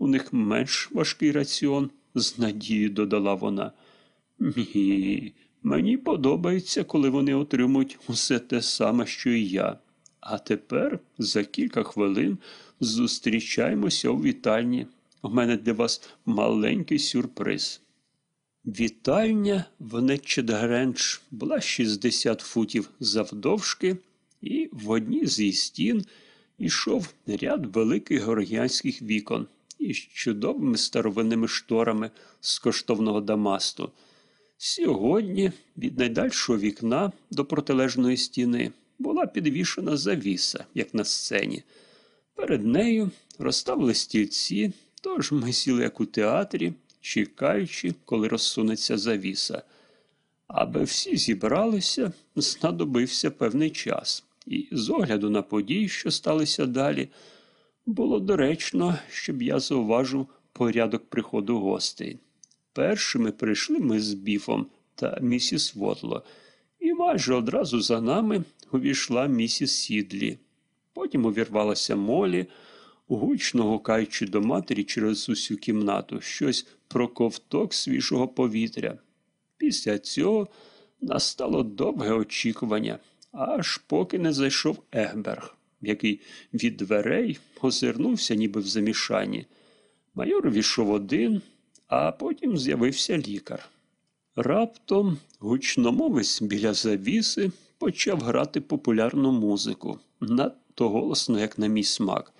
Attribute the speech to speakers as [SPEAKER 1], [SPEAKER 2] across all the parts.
[SPEAKER 1] у них менш важкий раціон, з надією додала вона. Ні, мені подобається, коли вони отримують усе те саме, що і я. А тепер за кілька хвилин зустрічаємося у вітальні. У мене для вас маленький сюрприз. Вітальня в Нетчедгренч була 60 футів завдовжки, і в одній з її стін йшов ряд великих георгіанських вікон із чудовими старовинними шторами з коштовного дамасту. Сьогодні від найдальшого вікна до протилежної стіни була підвішена завіса, як на сцені. Перед нею розставили стільці, тож ми сіли як у театрі, чекаючи, коли розсунеться завіса. Аби всі зібралися, знадобився певний час, і з огляду на події, що сталися далі, було доречно, щоб я зауважив порядок приходу гостей. Першими прийшли ми з біфом та місіс Вотло, і майже одразу за нами увійшла місіс Сідлі. Потім увірвалася Молі, гучно гукаючи до матері через усю кімнату щось про ковток свіжого повітря. Після цього настало довге очікування, аж поки не зайшов Егберг, який від дверей озирнувся, ніби в замішанні. Майор війшов один, а потім з'явився лікар. Раптом гучномовець біля завіси почав грати популярну музику, надто голосно, як на мій смак.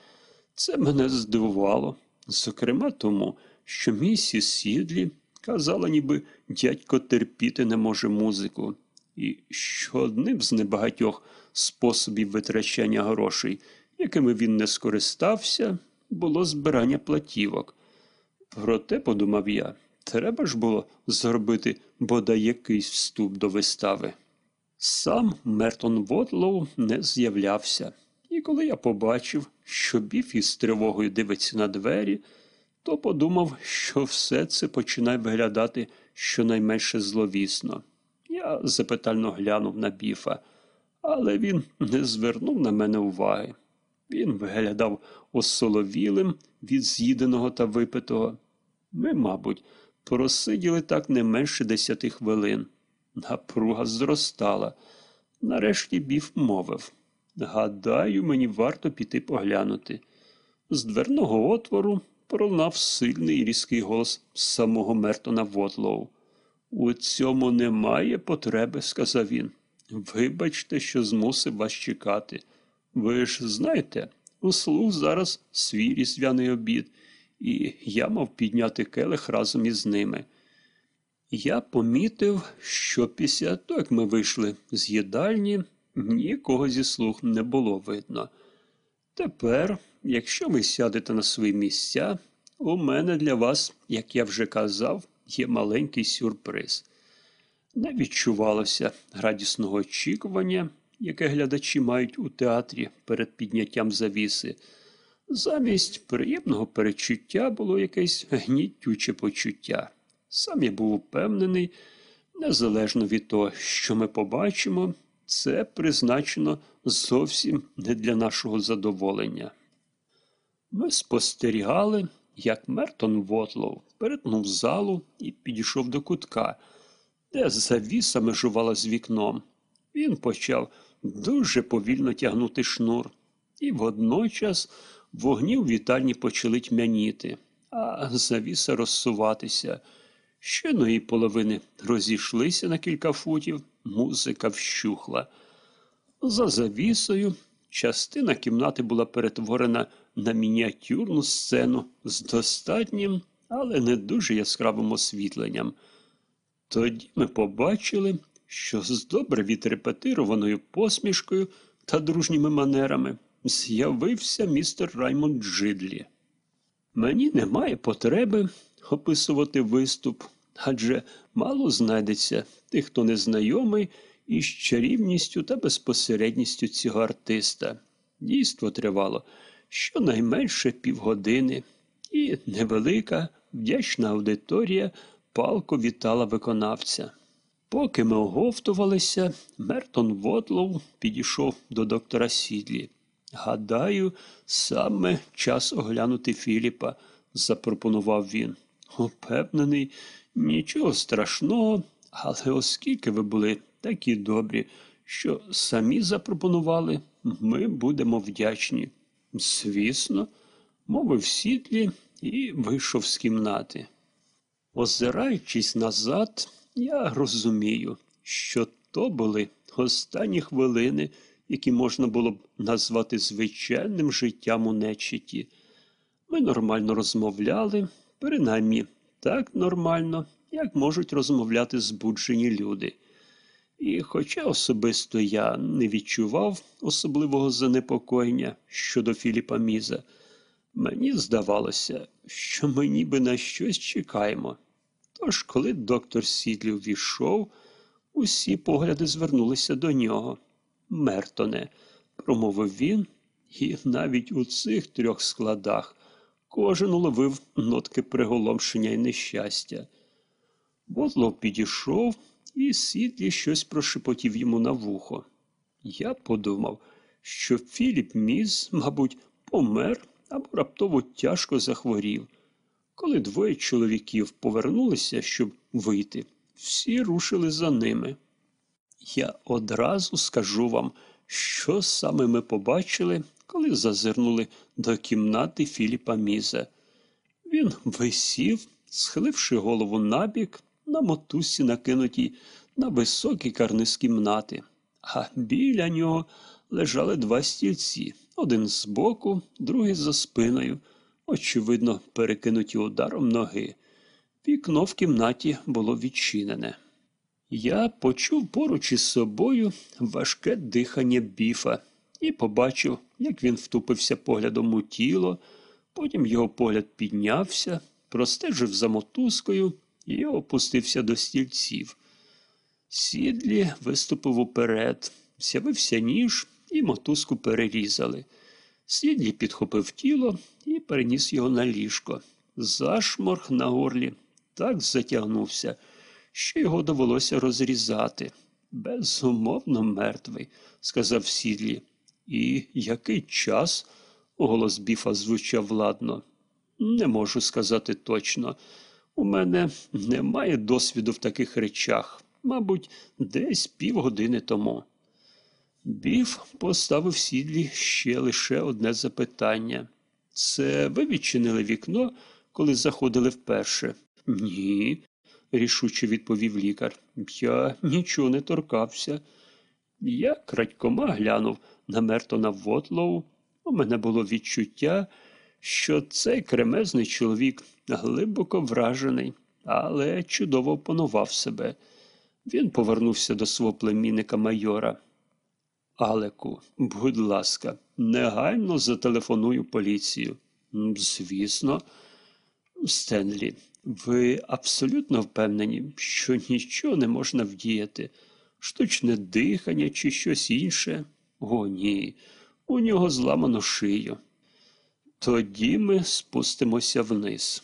[SPEAKER 1] Це мене здивувало, зокрема тому, що місіс Сідлі казала, ніби дядько терпіти не може музику, і що одним з небагатьох способів витрачання грошей, якими він не скористався, було збирання платівок. Проте, подумав я, треба ж було зробити бодай якийсь вступ до вистави. Сам Мертон Вотлоу не з'являвся, і коли я побачив, що біф із тривогою дивиться на двері, то подумав, що все це починає виглядати щонайменше зловісно. Я запитально глянув на біфа, але він не звернув на мене уваги. Він виглядав осоловілим від з'їденого та випитого. Ми, мабуть, просиділи так не менше десяти хвилин. Напруга зростала. Нарешті біф мовив Гадаю, мені варто піти поглянути. З дверного отвору пролунав сильний і різкий голос самого Мертона Вотлоу. У цьому немає потреби, сказав він. Вибачте, що змусив вас чекати. Ви ж знаєте, у слуг зараз свій різдвяний обід, і я мав підняти келих разом із ними. Я помітив, що після того, як ми вийшли з їдальні, нікого зі слуг не було видно. Тепер, якщо ви сядете на свої місця, у мене для вас, як я вже казав, є маленький сюрприз. Не відчувалося радісного очікування, яке глядачі мають у театрі перед підняттям завіси. Замість приємного перечуття було якесь гнітюче почуття. Сам я був упевнений, незалежно від того, що ми побачимо, це призначено зовсім не для нашого задоволення. Ми спостерігали, як Мертон Вотлоу перетнув залу і підійшов до кутка, де завіса межувала з вікном. Він почав дуже повільно тягнути шнур, і водночас вогні в вітальні почали тьмяніти, а завіса розсуватися. Щойно її половини розійшлися на кілька футів, музика вщухла. За завісою частина кімнати була перетворена на мініатюрну сцену з достатнім, але не дуже яскравим освітленням. Тоді ми побачили, що з добре відрепетированою посмішкою та дружніми манерами з'явився містер Раймонд Джидлі. Мені немає потреби описувати виступ, адже мало знайдеться тих, хто не знайомий із чарівністю та безпосередністю цього артиста. Дійство тривало щонайменше півгодини, і невелика, вдячна аудиторія палко вітала виконавця. Поки ми оговтувалися, Мертон Вотлоу підійшов до доктора Сідлі. Гадаю, саме час оглянути Філіпа, запропонував він. Упевнений, нічого страшного, але оскільки ви були такі добрі, що самі запропонували, ми будемо вдячні. Звісно, мовив сідлі і вийшов з кімнати. Озираючись назад, я розумію, що то були останні хвилини, які можна було б назвати звичайним життям у нечиті. Ми нормально розмовляли, принаймні так нормально, як можуть розмовляти збуджені люди. І хоча особисто я не відчував особливого занепокоєння щодо Філіпа Міза, мені здавалося, що ми ніби на щось чекаємо. Тож, коли доктор Сідлі ввійшов, усі погляди звернулися до нього. Мертоне, промовив він, і навіть у цих трьох складах кожен уловив нотки приголомшення і нещастя. Ботлов підійшов і Сідлі щось прошепотів йому на вухо. Я подумав, що Філіп Міз, мабуть, помер або раптово тяжко захворів. Коли двоє чоловіків повернулися, щоб вийти, всі рушили за ними. Я одразу скажу вам, що саме ми побачили, коли зазирнули до кімнати Філіпа Міза. Він висів, схиливши голову набік, на мотузці накинутій на високі карниз кімнати, а біля нього лежали два стільці, один збоку, другий за спиною, очевидно, перекинуті ударом ноги. Вікно в кімнаті було відчинене. Я почув поруч із собою важке дихання біфа і побачив, як він втупився поглядом у тіло, потім його погляд піднявся, простежив за мотузкою і опустився до стільців. Сідлі виступив уперед, з'явився ніж і мотузку перерізали. Сідлі підхопив тіло і переніс його на ліжко. Зашморг на горлі так затягнувся, що його довелося розрізати. Безумовно, мертвий, сказав Сідлі. І який час? голос біфа звучав владно. Не можу сказати точно. У мене немає досвіду в таких речах, мабуть, десь півгодини тому. Біф поставив сідлі ще лише одне запитання. Це ви відчинили вікно, коли заходили вперше? Ні, рішуче відповів лікар. Я нічого не торкався. Я крадькома глянув на Мертона Вотлоу. У мене було відчуття, що цей кремезний чоловік глибоко вражений, але чудово опанував себе. Він повернувся до свого племінника майора. Алеку, будь ласка, негайно зателефоную поліцію. Звісно, Стенлі, ви абсолютно впевнені, що нічого не можна вдіяти, штучне дихання чи щось інше? О, ні, у нього зламано шию. Тоді ми спустимося вниз.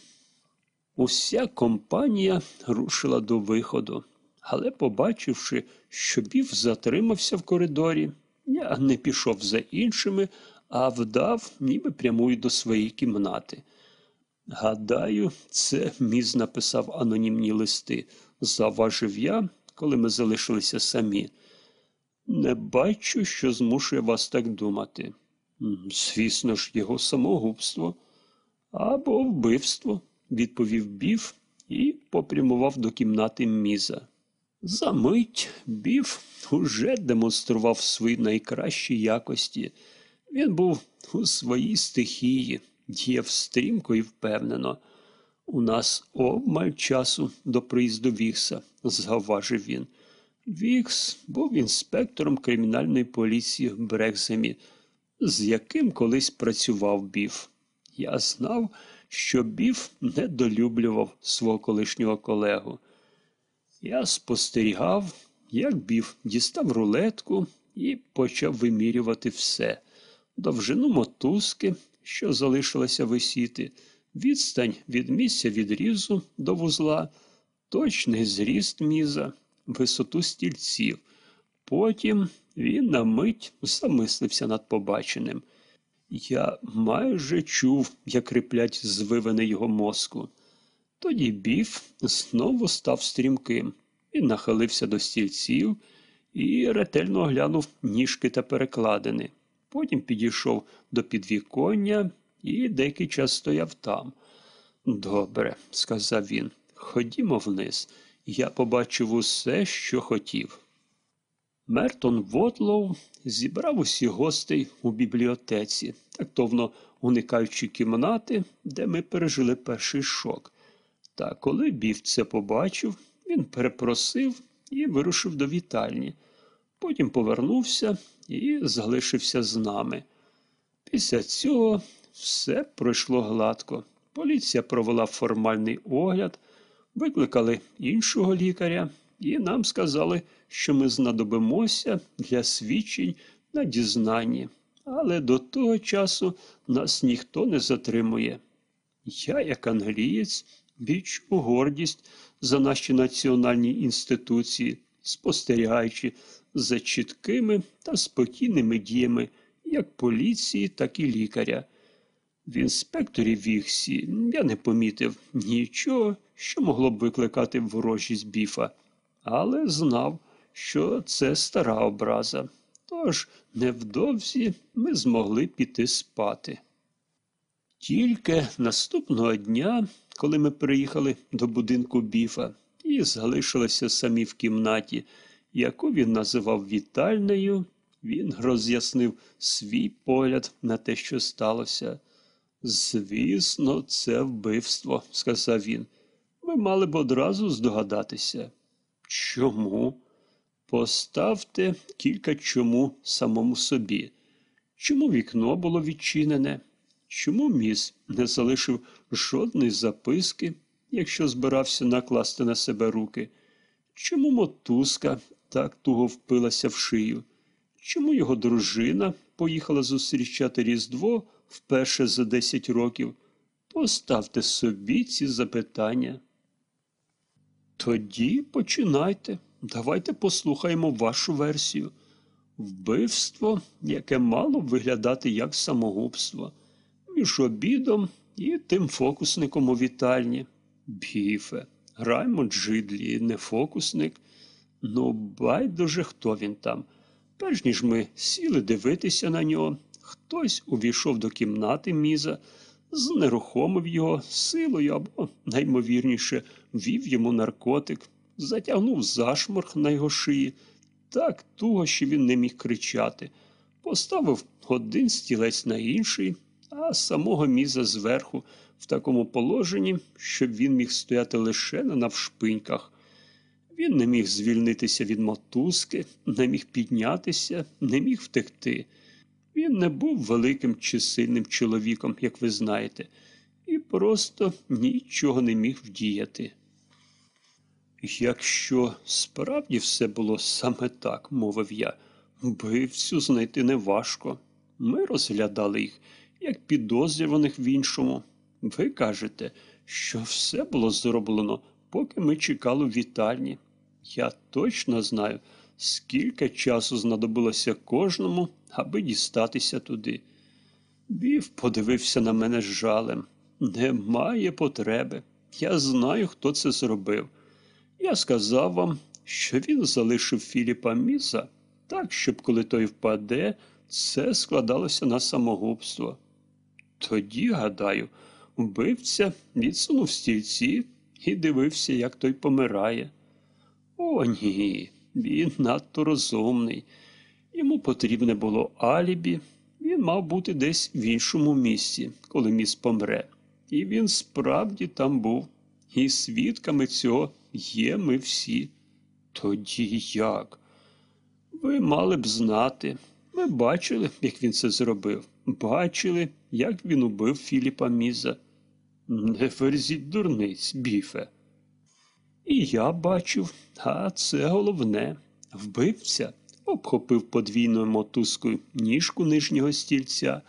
[SPEAKER 1] Уся компанія рушила до виходу, але, побачивши, що бів затримався в коридорі, я не пішов за іншими, а вдав, ніби прямую до своєї кімнати. Гадаю, це міз написав анонімні листи, завважив я, коли ми залишилися самі. Не бачу, що змушує вас так думати. Звісно ж, його самогубство або вбивство, відповів Біф і попрямував до кімнати міза. Замить Біф уже демонстрував свої найкращі якості. Він був у своїй стихії, діяв стрімко і впевнено. У нас обмаль часу до приїзду Вікса, завважив він. Вікс був інспектором кримінальної поліції в Брекземі, з яким колись працював Біф. Я знав, що Біф недолюблював свого колишнього колегу. Я спостерігав, як Біф дістав рулетку і почав вимірювати все довжину мотузки, що залишилася висіти, відстань від місця відрізу до вузла, точний зріст міза, висоту стільців. Потім він на мить замислився над побаченим. Я майже чув, як риплять звивини його мозку. Тоді біф знову став стрімким. Він нахилився до стільців і ретельно оглянув ніжки та перекладини. Потім підійшов до підвіконня і деякий час стояв там. Добре, сказав він, ходімо вниз. Я побачив усе, що хотів. Мертон Вотлоу зібрав усіх гостей у бібліотеці, тактовно уникаючи кімнати, де ми пережили перший шок. Та коли Біф це побачив, він перепросив і вирушив до вітальні. Потім повернувся і залишився з нами. Після цього все пройшло гладко. Поліція провела формальний огляд, викликали іншого лікаря, і нам сказали, що ми знадобимося для свідчень на дізнанні. Але до того часу нас ніхто не затримує. Я, як англієць, відчув гордість за наші національні інституції, спостерігаючи за чіткими та спокійними діями як поліції, так і лікаря. В інспекторі Віксі я не помітив нічого, що могло б викликати ворожість біфа, але знав, що це стара образа. Тож невдовзі ми змогли піти спати. Тільки наступного дня, коли ми приїхали до будинку біфа і залишилися самі в кімнаті, яку він називав вітальною, він роз'яснив свій погляд на те, що сталося. Звісно, це вбивство, сказав він. Ви мали б одразу здогадатися. Чому? Поставте кілька чому самому собі. Чому вікно було відчинене? Чому міс не залишив жодної записки, якщо збирався накласти на себе руки? Чому мотузка так туго впилася в шию? Чому його дружина поїхала зустрічати Різдво вперше за 10 років? Поставте собі ці запитання. Тоді починайте. Давайте послухаємо вашу версію. Вбивство, яке мало б виглядати як самогубство, між обідом і тим фокусником у вітальні. Біфе, граймо Джидлі, не фокусник. Ну, байдуже, хто він там. Перш ніж ми сіли дивитися на нього, хтось увійшов до кімнати міза, знерухомив його силою або, наймовірніше, ввів йому наркотик, затягнув зашморг на його шиї так туго, що він не міг кричати, поставив один стілець на інший, а самого міза зверху в такому положенні, щоб він міг стояти лише на навшпиньках. Він не міг звільнитися від мотузки, не міг піднятися, не міг втекти. Він не був великим чи сильним чоловіком, як ви знаєте, і просто нічого не міг вдіяти. Якщо справді все було саме так, мовив я, вбивцю знайти неважко. Ми розглядали їх як підозрюваних в іншому. Ви кажете, що все було зроблено, поки ми чекали в вітальні. Я точно знаю, скільки часу знадобилося кожному, аби дістатися туди. Бів подивився на мене з жалем. Немає потреби. Я знаю, хто це зробив. Я сказав вам, що він залишив Філіпа Міза так, щоб коли той впаде, це складалося на самогубство. Тоді, гадаю, вбивця відсунув стільці і дивився, як той помирає. О, ні, він надто розумний. Йому потрібне було алібі, він мав бути десь в іншому місці, коли міс помре. І він справді там був. І свідками цього є ми всі. Тоді як? Ви мали б знати. Ми бачили, як він це зробив. Бачили, як він убив Філіпа Міза. Не верзіть дурниць, біфе. І я бачив, а це головне. Вбивця обхопив подвійною мотузкою ніжку нижнього стільця,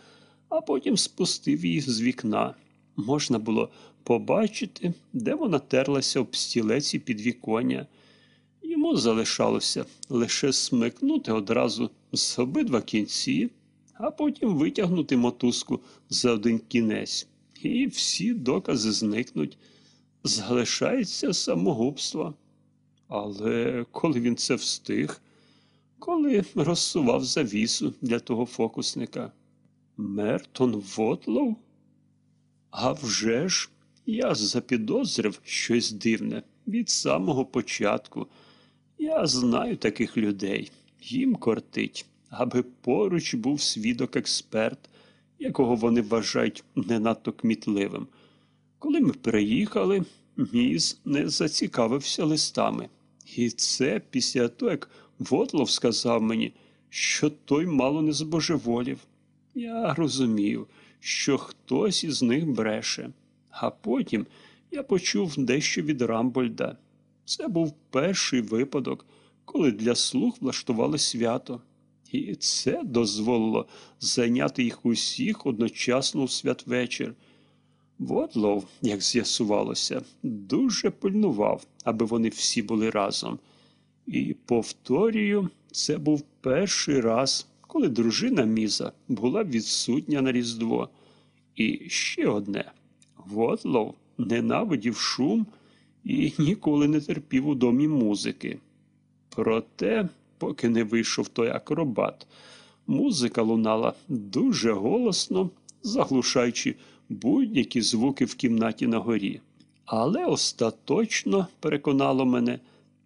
[SPEAKER 1] а потім спустив її з вікна. Можна було побачити, де вона терлася об стілеці під віконня. Йому залишалося лише смикнути одразу з обидва кінці, а потім витягнути мотузку за один кінець, і всі докази зникнуть. Залишається самогубство. Але коли він це встиг, коли розсував завісу для того фокусника, Мертон Вотлоу? А вже ж, я запідозрив щось дивне від самого початку. Я знаю таких людей. Їм кортить, аби поруч був свідок-експерт, якого вони вважають не надто кмітливим. Коли ми переїхали, Міз не зацікавився листами. І це після того, як Вотлов сказав мені, що той мало не збожеволів. Я розумів, що хтось із них бреше. А потім я почув дещо від Рамбольда. Це був перший випадок, коли для слух влаштували свято. І це дозволило зайняти їх усіх одночасно у святвечір. Водлов, як з'ясувалося, дуже пильнував, аби вони всі були разом. І повторюю, це був перший раз, коли дружина Міза була відсутня на Різдво. І ще одне Водлов ненавидів шум і ніколи не терпів у домі музики. Проте, поки не вийшов той акробат, музика лунала дуже голосно, заглушаючи будь-які звуки в кімнаті на горі. Але остаточно переконало мене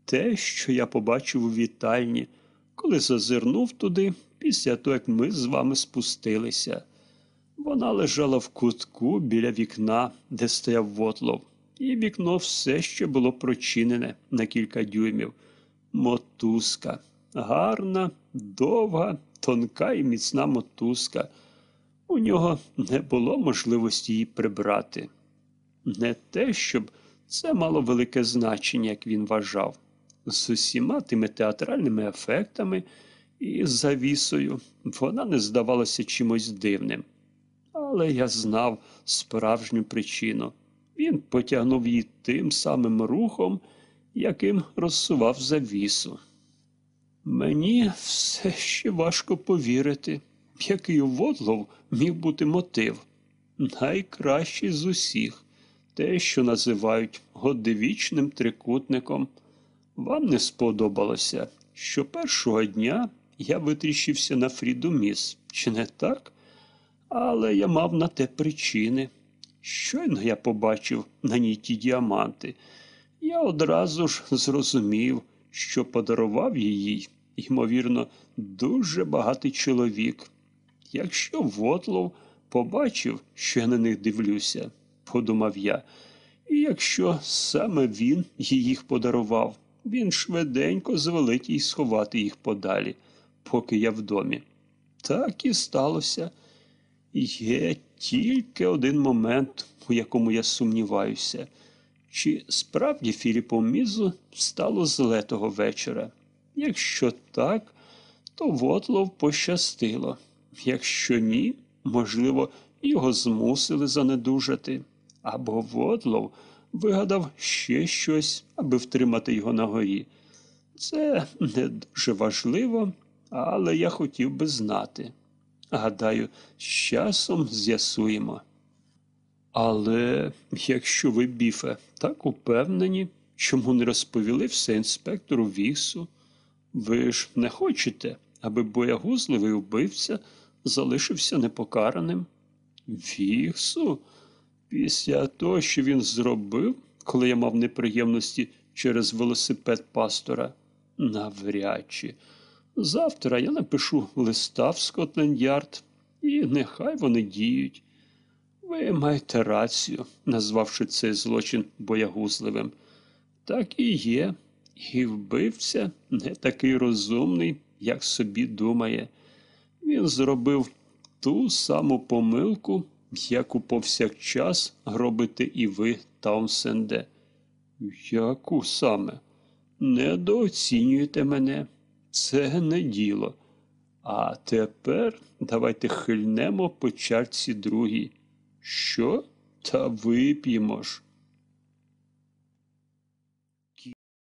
[SPEAKER 1] те, що я побачив у вітальні, коли зазирнув туди після того, як ми з вами спустилися. Вона лежала в кутку біля вікна, де стояв вотлов, і вікно все ще було прочинене на кілька дюймів. Мотузка. Гарна, довга, тонка і міцна мотузка. У нього не було можливості її прибрати. Не те, щоб це мало велике значення, як він вважав, з усіма тими театральними ефектами і завісою вона не здавалася чимось дивним. Але я знав справжню причину. Він потягнув її тим самим рухом, яким розсував завісу. Мені все ще важко повірити, який у Водлов міг бути мотив. Найкращий з усіх те, що називають годивічним трикутником. Вам не сподобалося, що першого дня я витріщився на Фріду Міс, чи не так? Але я мав на те причини. Щойно я побачив на ній ті діаманти. Я одразу ж зрозумів, що подарував їй, ймовірно, дуже багатий чоловік. Якщо Вотлов побачив, що я на них дивлюся, подумав я, і якщо саме він їх подарував, він швиденько звелить їй сховати їх подалі, поки я в домі. Так і сталося. Є тільки один момент, у якому я сумніваюся, чи справді Філіпу Мізу стало зле того вечора. Якщо так, то Вотлов пощастило. Якщо ні, можливо, його змусили занедужати. Або Вотлов вигадав ще щось, аби втримати його на горі. Це не дуже важливо, але я хотів би знати. Гадаю, з часом з'ясуємо. Але якщо ви, біфе, так упевнені, чому не розповіли все інспектору Віксу, ви ж не хочете, аби боягузливий убивця залишився непокараним? Віксу? Після того, що він зробив, коли я мав неприємності через велосипед пастора? Навряд чи. Завтра я напишу листа в Скотленд-Ярд, і нехай вони діють. Ви маєте рацію, назвавши цей злочин боягузливим. Так і є, і вбивця не такий розумний, як собі думає. Він зробив ту саму помилку, яку повсякчас робите і ви, Таунсенде. Яку саме? Недооцінюєте мене. Це не діло. А тепер давайте хильнемо по чарці другій. Що? Та вип'ємо ж.